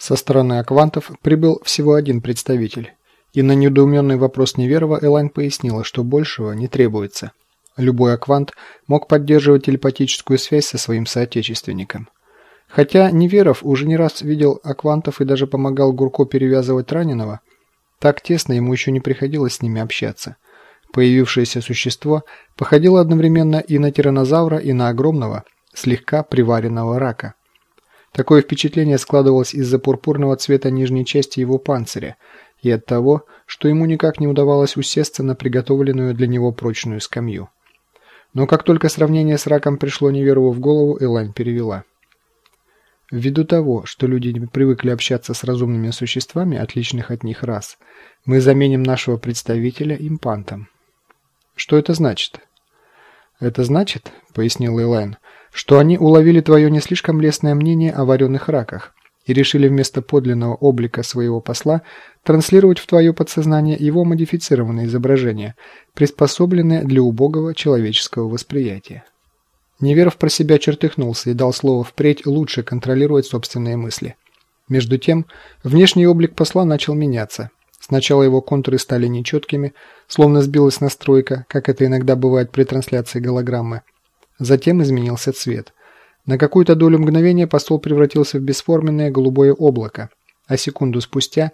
Со стороны аквантов прибыл всего один представитель, и на недоуменный вопрос Неверова Элайн пояснила, что большего не требуется. Любой аквант мог поддерживать телепатическую связь со своим соотечественником. Хотя Неверов уже не раз видел аквантов и даже помогал Гурко перевязывать раненого, так тесно ему еще не приходилось с ними общаться. Появившееся существо походило одновременно и на тиранозавра, и на огромного, слегка приваренного рака. Такое впечатление складывалось из-за пурпурного цвета нижней части его панциря и от того, что ему никак не удавалось усесться на приготовленную для него прочную скамью. Но как только сравнение с раком пришло Неверову в голову, Элань перевела. Ввиду того, что люди привыкли общаться с разумными существами, отличных от них рас, мы заменим нашего представителя импантом. Что это значит? Это значит, пояснил Элайн, что они уловили твое не слишком лестное мнение о вареных раках и решили вместо подлинного облика своего посла транслировать в твое подсознание его модифицированное изображение, приспособленное для убогого человеческого восприятия. Неверов про себя чертыхнулся и дал слово впредь лучше контролировать собственные мысли. Между тем, внешний облик посла начал меняться. Сначала его контуры стали нечеткими, словно сбилась настройка, как это иногда бывает при трансляции голограммы. Затем изменился цвет. На какую-то долю мгновения посол превратился в бесформенное голубое облако, а секунду спустя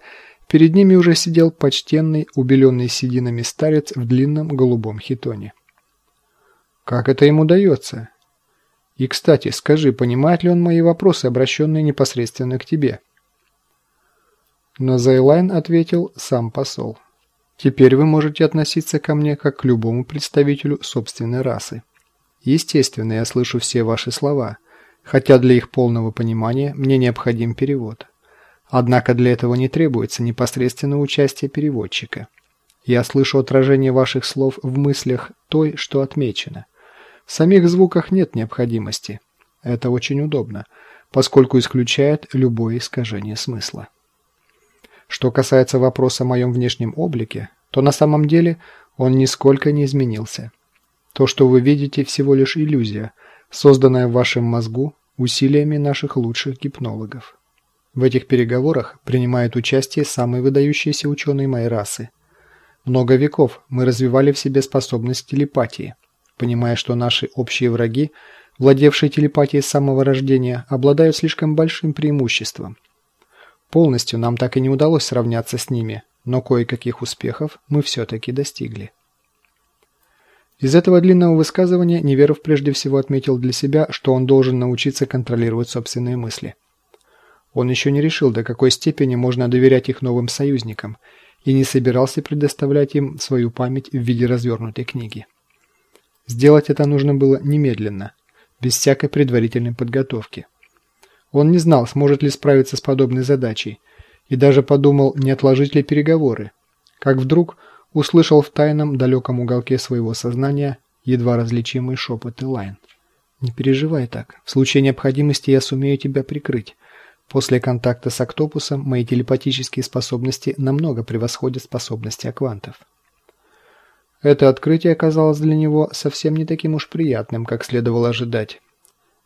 перед ними уже сидел почтенный, убеленный сединами старец в длинном голубом хитоне. Как это ему дается? И, кстати, скажи, понимает ли он мои вопросы, обращенные непосредственно к тебе? На Зайлайн ответил сам посол. Теперь вы можете относиться ко мне как к любому представителю собственной расы. Естественно, я слышу все ваши слова, хотя для их полного понимания мне необходим перевод. Однако для этого не требуется непосредственного участия переводчика. Я слышу отражение ваших слов в мыслях той, что отмечено. В самих звуках нет необходимости. Это очень удобно, поскольку исключает любое искажение смысла. Что касается вопроса о моем внешнем облике, то на самом деле он нисколько не изменился. То, что вы видите, всего лишь иллюзия, созданная в вашем мозгу усилиями наших лучших гипнологов. В этих переговорах принимают участие самые выдающиеся ученые моей расы. Много веков мы развивали в себе способность телепатии, понимая, что наши общие враги, владевшие телепатией с самого рождения, обладают слишком большим преимуществом. Полностью нам так и не удалось сравняться с ними, но кое-каких успехов мы все-таки достигли. Из этого длинного высказывания Неверов прежде всего отметил для себя, что он должен научиться контролировать собственные мысли. Он еще не решил, до какой степени можно доверять их новым союзникам, и не собирался предоставлять им свою память в виде развернутой книги. Сделать это нужно было немедленно, без всякой предварительной подготовки. Он не знал, сможет ли справиться с подобной задачей, и даже подумал, не отложить ли переговоры, как вдруг услышал в тайном далеком уголке своего сознания едва различимый шепот Элайн. «Не переживай так. В случае необходимости я сумею тебя прикрыть. После контакта с Октопусом мои телепатические способности намного превосходят способности аквантов». Это открытие оказалось для него совсем не таким уж приятным, как следовало ожидать.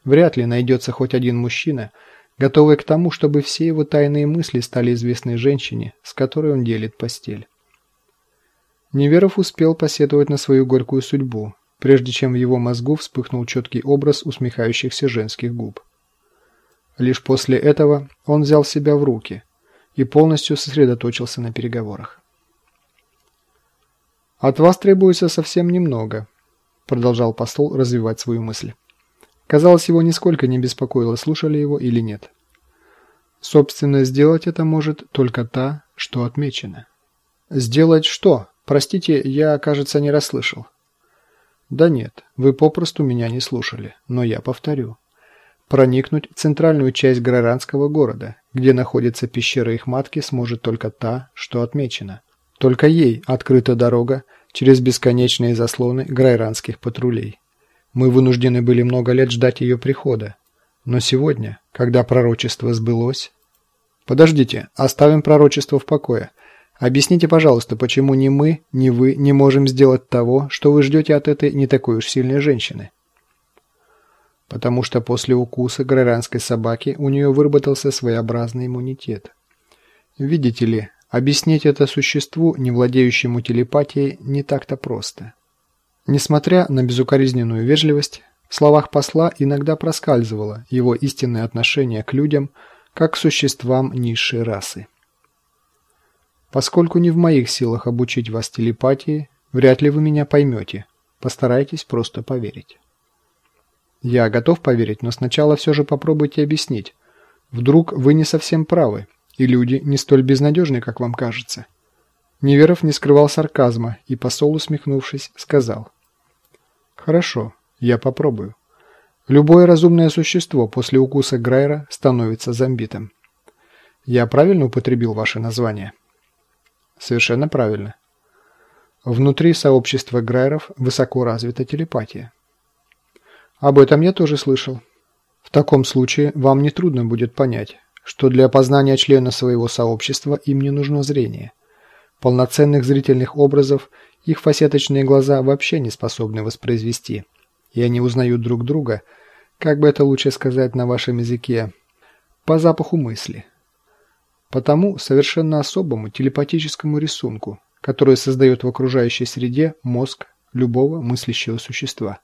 Вряд ли найдется хоть один мужчина, готовый к тому, чтобы все его тайные мысли стали известны женщине, с которой он делит постель. Неверов успел посетовать на свою горькую судьбу, прежде чем в его мозгу вспыхнул четкий образ усмехающихся женских губ. Лишь после этого он взял себя в руки и полностью сосредоточился на переговорах. «От вас требуется совсем немного», – продолжал посол развивать свою мысль. Казалось, его нисколько не беспокоило, слушали его или нет. Собственно, сделать это может только та, что отмечена. «Сделать что?» Простите, я, кажется, не расслышал. Да нет, вы попросту меня не слушали, но я повторю. Проникнуть в центральную часть Граранского города, где находится пещера их матки, сможет только та, что отмечена. Только ей открыта дорога через бесконечные заслоны грайранских патрулей. Мы вынуждены были много лет ждать ее прихода. Но сегодня, когда пророчество сбылось... Подождите, оставим пророчество в покое. Объясните, пожалуйста, почему ни мы, ни вы не можем сделать того, что вы ждете от этой не такой уж сильной женщины? потому что после укуса граранской собаки у нее выработался своеобразный иммунитет. Видите ли, объяснить это существу, не владеющему телепатией, не так-то просто. Несмотря на безукоризненную вежливость, в словах посла иногда проскальзывало его истинное отношение к людям, как к существам низшей расы. Поскольку не в моих силах обучить вас телепатии, вряд ли вы меня поймете. Постарайтесь просто поверить. Я готов поверить, но сначала все же попробуйте объяснить. Вдруг вы не совсем правы, и люди не столь безнадежны, как вам кажется. Неверов не скрывал сарказма и, посол усмехнувшись, сказал. Хорошо, я попробую. Любое разумное существо после укуса Грайра становится зомбитом. Я правильно употребил ваше название? Совершенно правильно. Внутри сообщества Грайров высоко развита телепатия. Об этом я тоже слышал. В таком случае вам нетрудно будет понять, что для опознания члена своего сообщества им не нужно зрение. Полноценных зрительных образов их фасеточные глаза вообще не способны воспроизвести – и они узнают друг друга, как бы это лучше сказать на вашем языке, по запаху мысли. По тому совершенно особому телепатическому рисунку, который создает в окружающей среде мозг любого мыслящего существа.